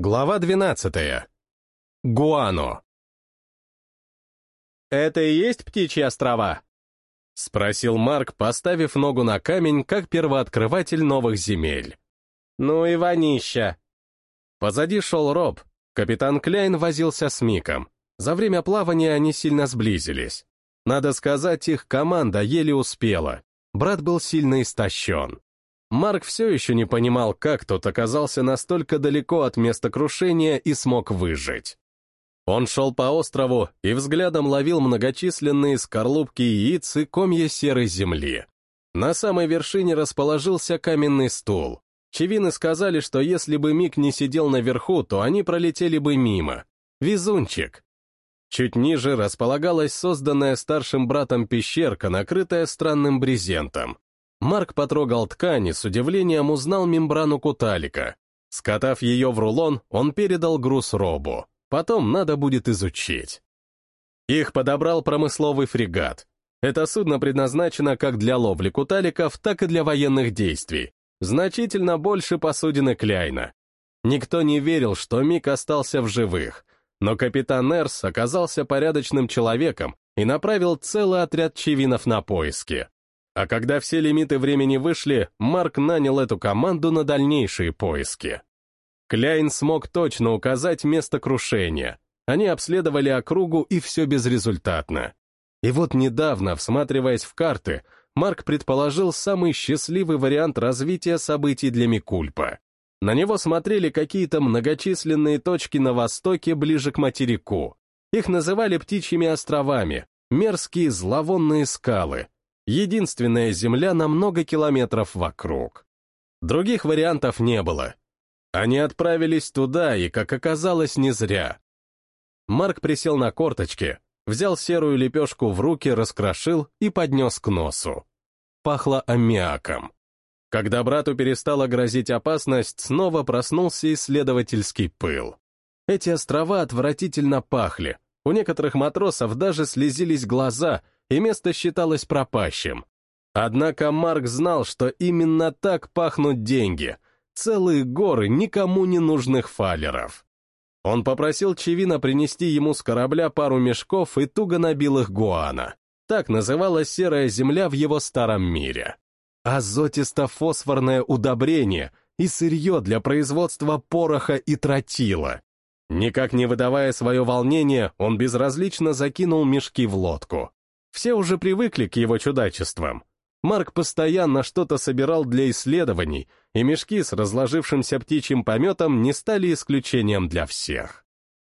Глава 12. Гуано. «Это и есть птичьи острова?» — спросил Марк, поставив ногу на камень, как первооткрыватель новых земель. «Ну и вонища!» Позади шел Роб. Капитан Кляйн возился с Миком. За время плавания они сильно сблизились. Надо сказать, их команда еле успела. Брат был сильно истощен. Марк все еще не понимал, как тот оказался настолько далеко от места крушения и смог выжить. Он шел по острову и взглядом ловил многочисленные скорлупки яиц и комья серой земли. На самой вершине расположился каменный стул. Чевины сказали, что если бы Мик не сидел наверху, то они пролетели бы мимо. Везунчик. Чуть ниже располагалась созданная старшим братом пещерка, накрытая странным брезентом. Марк потрогал ткань и с удивлением узнал мембрану куталика. Скатав ее в рулон, он передал груз Робу. Потом надо будет изучить. Их подобрал промысловый фрегат. Это судно предназначено как для ловли куталиков, так и для военных действий. Значительно больше посудины Кляйна. Никто не верил, что Мик остался в живых, но капитан Эрс оказался порядочным человеком и направил целый отряд чевинов на поиски. А когда все лимиты времени вышли, Марк нанял эту команду на дальнейшие поиски. Кляйн смог точно указать место крушения. Они обследовали округу, и все безрезультатно. И вот недавно, всматриваясь в карты, Марк предположил самый счастливый вариант развития событий для Микульпа. На него смотрели какие-то многочисленные точки на востоке ближе к материку. Их называли птичьими островами, мерзкие зловонные скалы, Единственная земля на много километров вокруг. Других вариантов не было. Они отправились туда, и, как оказалось, не зря. Марк присел на корточки, взял серую лепешку в руки, раскрошил и поднес к носу. Пахло аммиаком. Когда брату перестала грозить опасность, снова проснулся исследовательский пыл. Эти острова отвратительно пахли, у некоторых матросов даже слезились глаза — и место считалось пропащим. Однако Марк знал, что именно так пахнут деньги, целые горы никому не нужных фалеров. Он попросил Чевина принести ему с корабля пару мешков и туго набил их гуана. Так называлась серая земля в его старом мире. Азотисто-фосфорное удобрение и сырье для производства пороха и тротила. Никак не выдавая свое волнение, он безразлично закинул мешки в лодку. Все уже привыкли к его чудачествам. Марк постоянно что-то собирал для исследований, и мешки с разложившимся птичьим пометом не стали исключением для всех.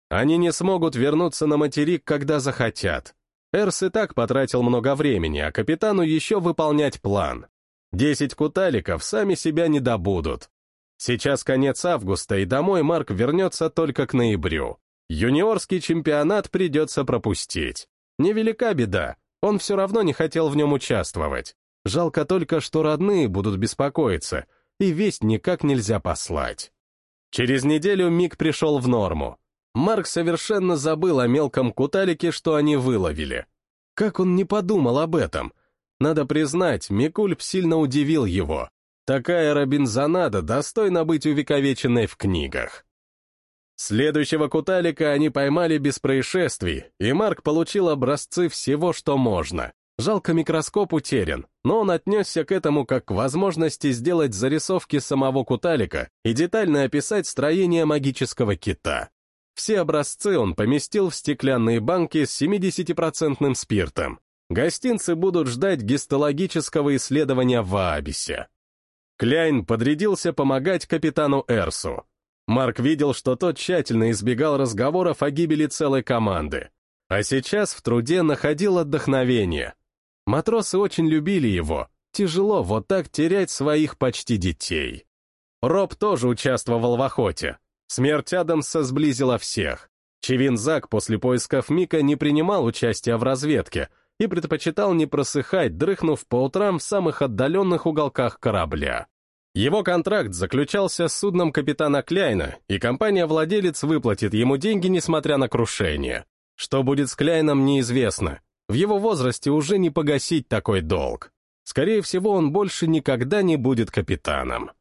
Они не смогут вернуться на материк, когда захотят. Эрс и так потратил много времени, а капитану еще выполнять план. Десять куталиков сами себя не добудут. Сейчас конец августа, и домой Марк вернется только к ноябрю. Юниорский чемпионат придется пропустить. Невелика беда, он все равно не хотел в нем участвовать. Жалко только, что родные будут беспокоиться, и весть никак нельзя послать. Через неделю Мик пришел в норму. Марк совершенно забыл о мелком куталике, что они выловили. Как он не подумал об этом? Надо признать, Микульп сильно удивил его. Такая робинзонада достойна быть увековеченной в книгах. Следующего куталика они поймали без происшествий, и Марк получил образцы всего, что можно. Жалко, микроскоп утерян, но он отнесся к этому как к возможности сделать зарисовки самого куталика и детально описать строение магического кита. Все образцы он поместил в стеклянные банки с 70% спиртом. Гостинцы будут ждать гистологического исследования в Аабисе. Кляйн подрядился помогать капитану Эрсу. Марк видел, что тот тщательно избегал разговоров о гибели целой команды. А сейчас в труде находил отдохновение. Матросы очень любили его. Тяжело вот так терять своих почти детей. Роб тоже участвовал в охоте. Смерть Адамса сблизила всех. Чевин Зак после поисков Мика не принимал участия в разведке и предпочитал не просыхать, дрыхнув по утрам в самых отдаленных уголках корабля. Его контракт заключался с судном капитана Кляйна, и компания-владелец выплатит ему деньги, несмотря на крушение. Что будет с Кляйном, неизвестно. В его возрасте уже не погасить такой долг. Скорее всего, он больше никогда не будет капитаном.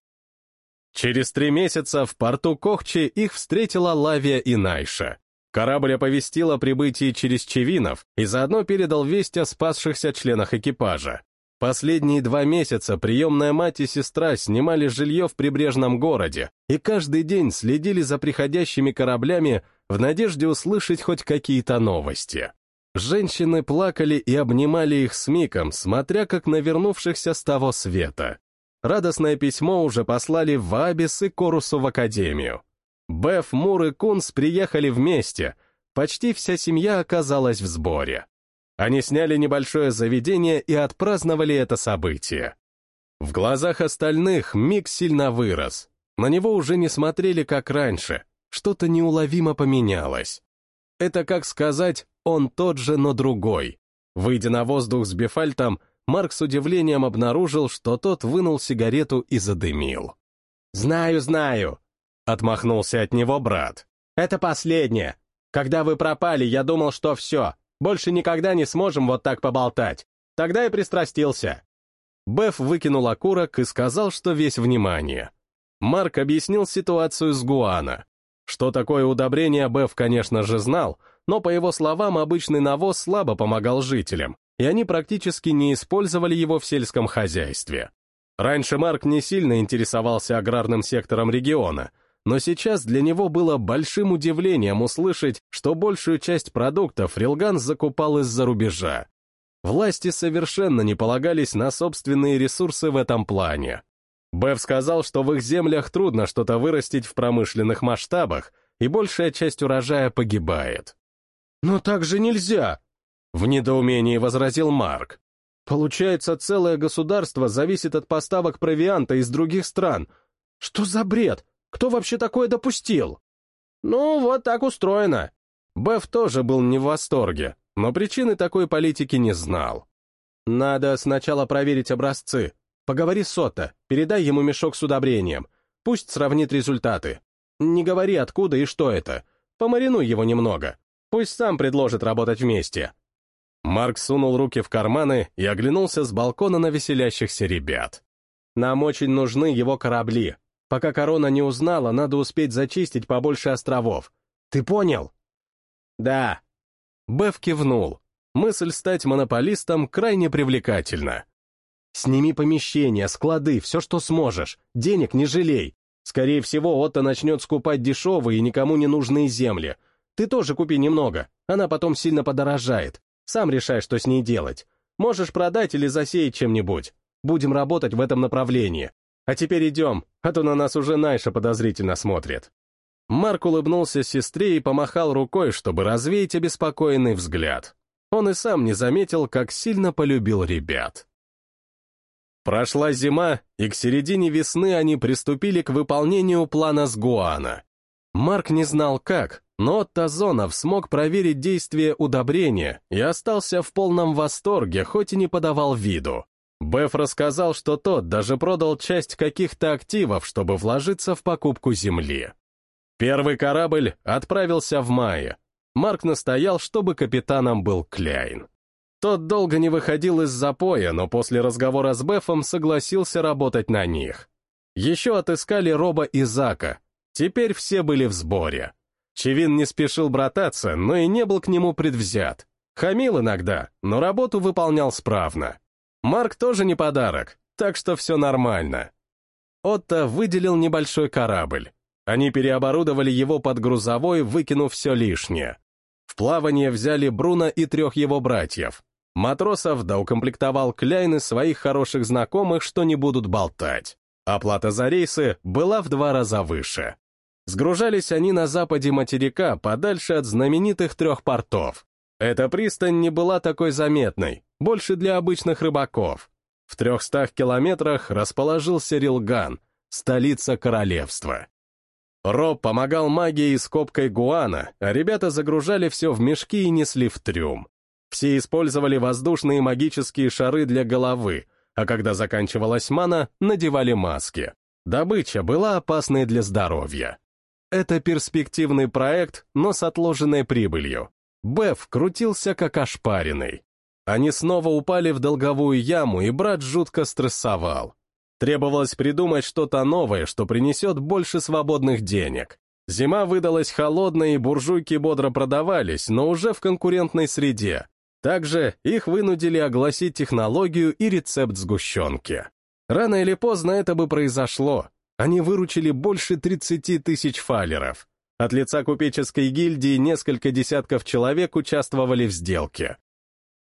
Через три месяца в порту Кохчи их встретила Лавия и Найша. Корабль оповестил о прибытии через Чевинов и заодно передал весть о спасшихся членах экипажа. Последние два месяца приемная мать и сестра снимали жилье в прибрежном городе и каждый день следили за приходящими кораблями в надежде услышать хоть какие-то новости. Женщины плакали и обнимали их с Миком, смотря как на вернувшихся с того света. Радостное письмо уже послали в Абис и Корусу в академию. Беф, Мур и Кунс приехали вместе, почти вся семья оказалась в сборе. Они сняли небольшое заведение и отпраздновали это событие. В глазах остальных Мик сильно вырос. На него уже не смотрели как раньше, что-то неуловимо поменялось. Это как сказать, он тот же, но другой. Выйдя на воздух с Бефальтом, Марк с удивлением обнаружил, что тот вынул сигарету и задымил. «Знаю, знаю», — отмахнулся от него брат. «Это последнее. Когда вы пропали, я думал, что все, больше никогда не сможем вот так поболтать. Тогда и пристрастился». Беф выкинул окурок и сказал, что весь внимание. Марк объяснил ситуацию с Гуана. Что такое удобрение, Беф, конечно же, знал, но, по его словам, обычный навоз слабо помогал жителям, и они практически не использовали его в сельском хозяйстве. Раньше Марк не сильно интересовался аграрным сектором региона, но сейчас для него было большим удивлением услышать, что большую часть продуктов Рилган закупал из-за рубежа. Власти совершенно не полагались на собственные ресурсы в этом плане. Бэв сказал, что в их землях трудно что-то вырастить в промышленных масштабах, и большая часть урожая погибает. «Но так же нельзя!» В недоумении возразил Марк. Получается, целое государство зависит от поставок провианта из других стран. Что за бред? Кто вообще такое допустил? Ну, вот так устроено. Беф тоже был не в восторге, но причины такой политики не знал. Надо сначала проверить образцы. Поговори с Отто, передай ему мешок с удобрением. Пусть сравнит результаты. Не говори, откуда и что это. Помаринуй его немного. Пусть сам предложит работать вместе. Марк сунул руки в карманы и оглянулся с балкона на веселящихся ребят. «Нам очень нужны его корабли. Пока корона не узнала, надо успеть зачистить побольше островов. Ты понял?» «Да». Беф кивнул. Мысль стать монополистом крайне привлекательна. «Сними помещения, склады, все, что сможешь. Денег не жалей. Скорее всего, Отто начнет скупать дешевые и никому не нужные земли. Ты тоже купи немного, она потом сильно подорожает. Сам решай, что с ней делать. Можешь продать или засеять чем-нибудь. Будем работать в этом направлении. А теперь идем, а то на нас уже Найша подозрительно смотрит». Марк улыбнулся сестре и помахал рукой, чтобы развеять обеспокоенный взгляд. Он и сам не заметил, как сильно полюбил ребят. Прошла зима, и к середине весны они приступили к выполнению плана с Гуана. Марк не знал как, но Тазонов смог проверить действие удобрения и остался в полном восторге, хоть и не подавал виду. Беф рассказал, что тот даже продал часть каких-то активов, чтобы вложиться в покупку земли. Первый корабль отправился в мае. Марк настоял, чтобы капитаном был Кляйн. Тот долго не выходил из запоя, но после разговора с Бефом согласился работать на них. Еще отыскали Роба и Зака. Теперь все были в сборе. Чевин не спешил брататься, но и не был к нему предвзят. Хамил иногда, но работу выполнял справно. Марк тоже не подарок, так что все нормально. Отто выделил небольшой корабль. Они переоборудовали его под грузовой, выкинув все лишнее. В плавание взяли Бруно и трех его братьев. Матросов доукомплектовал Кляйн из своих хороших знакомых, что не будут болтать. Оплата за рейсы была в два раза выше. Сгружались они на западе материка, подальше от знаменитых трех портов. Эта пристань не была такой заметной, больше для обычных рыбаков. В трехстах километрах расположился Рилган, столица королевства. Роб помогал магией с копкой гуана, а ребята загружали все в мешки и несли в трюм. Все использовали воздушные магические шары для головы, а когда заканчивалась мана, надевали маски. Добыча была опасной для здоровья. Это перспективный проект, но с отложенной прибылью. Беф крутился как ошпаренный. Они снова упали в долговую яму, и брат жутко стрессовал. Требовалось придумать что-то новое, что принесет больше свободных денег. Зима выдалась холодной, и буржуйки бодро продавались, но уже в конкурентной среде. Также их вынудили огласить технологию и рецепт сгущенки. Рано или поздно это бы произошло. Они выручили больше 30 тысяч фалеров. От лица купеческой гильдии несколько десятков человек участвовали в сделке.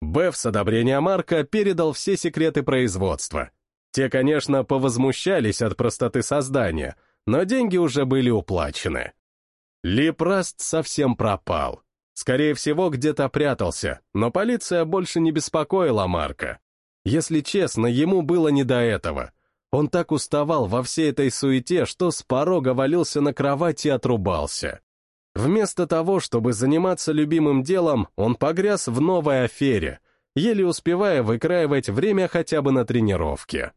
Беф с одобрения Марка передал все секреты производства. Те, конечно, повозмущались от простоты создания, но деньги уже были уплачены. Липраст совсем пропал. Скорее всего, где-то прятался, но полиция больше не беспокоила Марка. Если честно, ему было не до этого. Он так уставал во всей этой суете, что с порога валился на кровать и отрубался. Вместо того, чтобы заниматься любимым делом, он погряз в новой афере, еле успевая выкраивать время хотя бы на тренировке.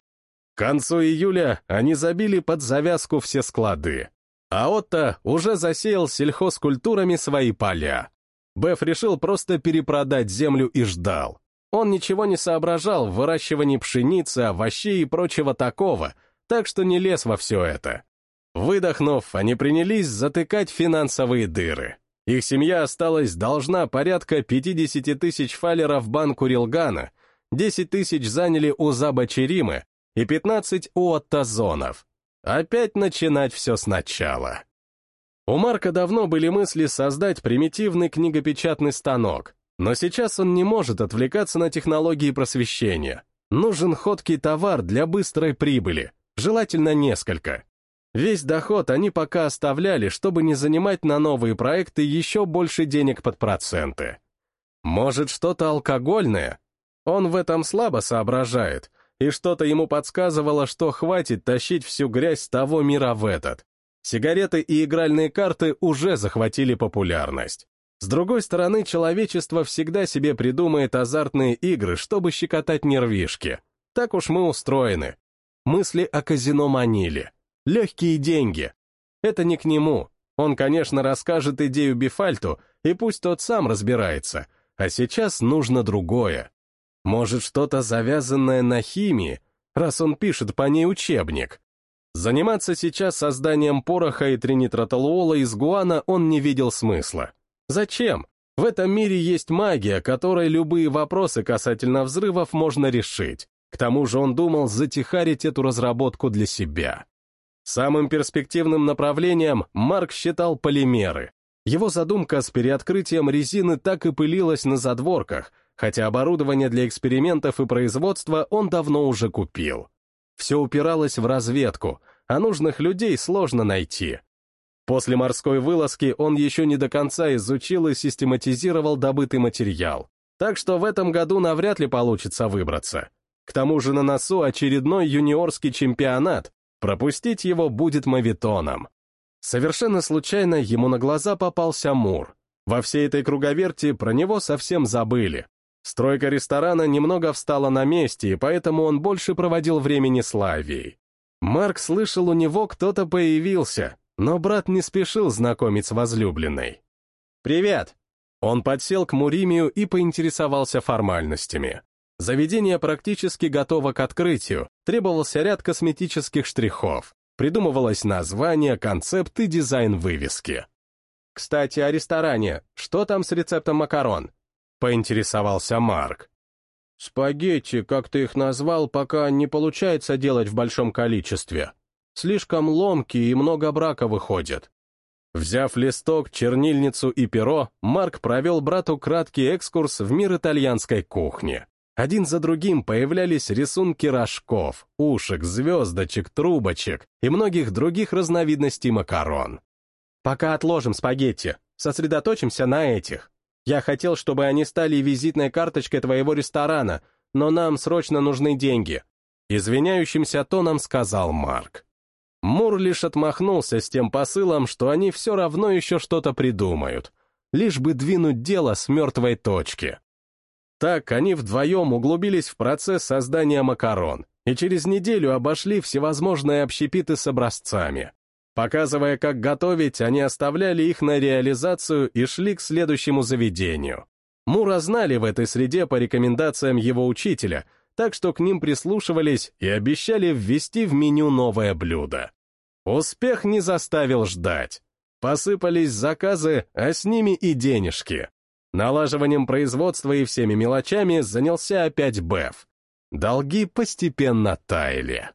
К концу июля они забили под завязку все склады. А Отто уже засеял сельхозкультурами свои поля. Беф решил просто перепродать землю и ждал. Он ничего не соображал в выращивании пшеницы, овощей и прочего такого, так что не лез во все это. Выдохнув, они принялись затыкать финансовые дыры. Их семья осталась должна порядка 50 тысяч фалеров банку Рилгана, 10 тысяч заняли у Заба Черимы и 15 у Оттазонов. Опять начинать все сначала. У Марка давно были мысли создать примитивный книгопечатный станок, но сейчас он не может отвлекаться на технологии просвещения. Нужен ходкий товар для быстрой прибыли, желательно несколько. Весь доход они пока оставляли, чтобы не занимать на новые проекты еще больше денег под проценты. Может, что-то алкогольное? Он в этом слабо соображает, и что-то ему подсказывало, что хватит тащить всю грязь с того мира в этот. Сигареты и игральные карты уже захватили популярность. С другой стороны, человечество всегда себе придумает азартные игры, чтобы щекотать нервишки. Так уж мы устроены. Мысли о казино манили. Легкие деньги. Это не к нему. Он, конечно, расскажет идею Бифальту, и пусть тот сам разбирается. А сейчас нужно другое. Может, что-то завязанное на химии, раз он пишет по ней учебник. Заниматься сейчас созданием пороха и тринитротолуола из гуана он не видел смысла. Зачем? В этом мире есть магия, которой любые вопросы касательно взрывов можно решить. К тому же он думал затихарить эту разработку для себя. Самым перспективным направлением Марк считал полимеры. Его задумка с переоткрытием резины так и пылилась на задворках, хотя оборудование для экспериментов и производства он давно уже купил. Все упиралось в разведку, а нужных людей сложно найти. После морской вылазки он еще не до конца изучил и систематизировал добытый материал, так что в этом году навряд ли получится выбраться. К тому же на носу очередной юниорский чемпионат, пропустить его будет мавитоном. Совершенно случайно ему на глаза попался Мур. Во всей этой круговерти про него совсем забыли. Стройка ресторана немного встала на месте, и поэтому он больше проводил времени с Лавией. Марк слышал, у него кто-то появился, но брат не спешил знакомить с возлюбленной. «Привет!» Он подсел к Муримию и поинтересовался формальностями. Заведение практически готово к открытию, требовался ряд косметических штрихов. Придумывалось название, концепт и дизайн вывески. «Кстати, о ресторане. Что там с рецептом макарон?» — поинтересовался Марк. «Спагетти, как ты их назвал, пока не получается делать в большом количестве», Слишком ломкие и много брака выходит. Взяв листок, чернильницу и перо, Марк провел брату краткий экскурс в мир итальянской кухни. Один за другим появлялись рисунки рожков, ушек, звездочек, трубочек и многих других разновидностей макарон. «Пока отложим спагетти, сосредоточимся на этих. Я хотел, чтобы они стали визитной карточкой твоего ресторана, но нам срочно нужны деньги», — извиняющимся тоном сказал Марк. Мур лишь отмахнулся с тем посылом, что они все равно еще что-то придумают, лишь бы двинуть дело с мертвой точки. Так они вдвоем углубились в процесс создания макарон и через неделю обошли всевозможные общепиты с образцами. Показывая, как готовить, они оставляли их на реализацию и шли к следующему заведению. Мура знали в этой среде по рекомендациям его учителя, так что к ним прислушивались и обещали ввести в меню новое блюдо. Успех не заставил ждать. Посыпались заказы, а с ними и денежки. Налаживанием производства и всеми мелочами занялся опять Беф. Долги постепенно таяли.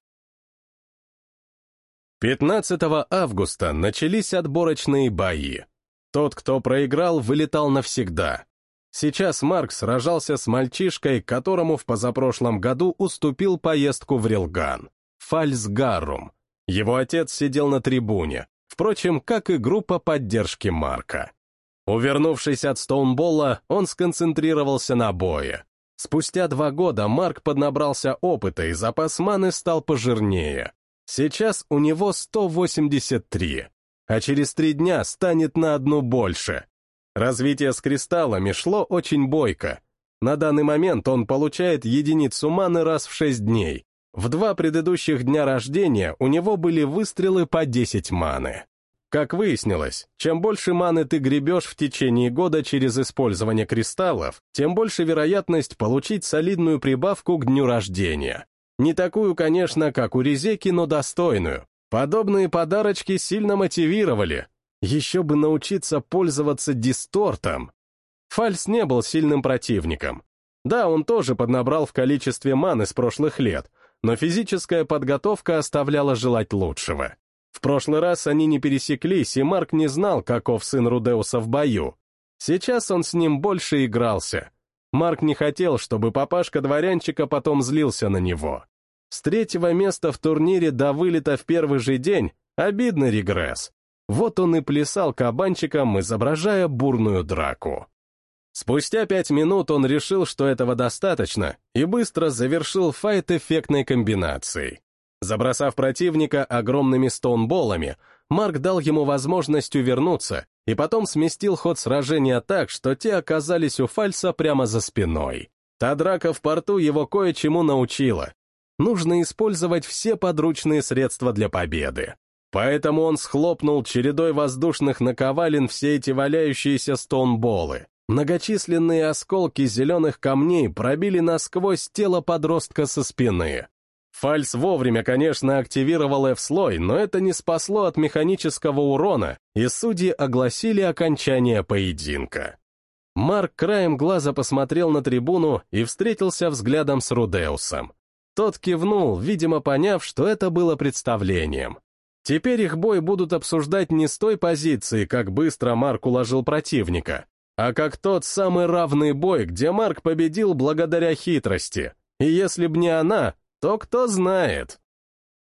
15 августа начались отборочные бои. Тот, кто проиграл, вылетал навсегда. Сейчас Марк сражался с мальчишкой, которому в позапрошлом году уступил поездку в Рилган. Фальсгаррум. Его отец сидел на трибуне, впрочем, как и группа поддержки Марка. Увернувшись от Стоунболла, он сконцентрировался на бое. Спустя два года Марк поднабрался опыта, и запас маны стал пожирнее. Сейчас у него 183, а через три дня станет на одну больше. Развитие с кристаллами шло очень бойко. На данный момент он получает единицу маны раз в шесть дней. В два предыдущих дня рождения у него были выстрелы по 10 маны. Как выяснилось, чем больше маны ты гребешь в течение года через использование кристаллов, тем больше вероятность получить солидную прибавку к дню рождения. Не такую, конечно, как у Резеки, но достойную. Подобные подарочки сильно мотивировали. Еще бы научиться пользоваться дистортом. Фальс не был сильным противником. Да, он тоже поднабрал в количестве маны с прошлых лет, но физическая подготовка оставляла желать лучшего. В прошлый раз они не пересеклись, и Марк не знал, каков сын Рудеуса в бою. Сейчас он с ним больше игрался. Марк не хотел, чтобы папашка дворянчика потом злился на него. С третьего места в турнире до вылета в первый же день — обидный регресс. Вот он и плясал кабанчиком, изображая бурную драку. Спустя пять минут он решил, что этого достаточно, и быстро завершил файт эффектной комбинацией. Забросав противника огромными стоунболами, Марк дал ему возможность увернуться и потом сместил ход сражения так, что те оказались у Фальса прямо за спиной. Та драка в порту его кое-чему научила. Нужно использовать все подручные средства для победы. Поэтому он схлопнул чередой воздушных наковален все эти валяющиеся стоунболы. Многочисленные осколки зеленых камней пробили насквозь тело подростка со спины. Фальс вовремя, конечно, активировал F-слой, но это не спасло от механического урона, и судьи огласили окончание поединка. Марк краем глаза посмотрел на трибуну и встретился взглядом с Рудеусом. Тот кивнул, видимо, поняв, что это было представлением. Теперь их бой будут обсуждать не с той позиции, как быстро Марк уложил противника, а как тот самый равный бой, где Марк победил благодаря хитрости. И если б не она, то кто знает.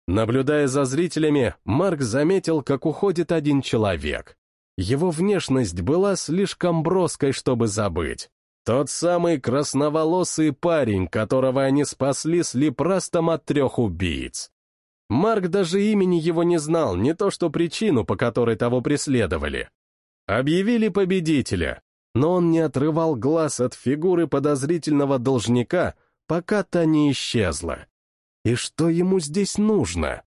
Наблюдая за зрителями, Марк заметил, как уходит один человек. Его внешность была слишком броской, чтобы забыть. Тот самый красноволосый парень, которого они спасли с лепрастом от трех убийц. Марк даже имени его не знал, не то что причину, по которой того преследовали. Объявили победителя, но он не отрывал глаз от фигуры подозрительного должника, пока та не исчезла. И что ему здесь нужно?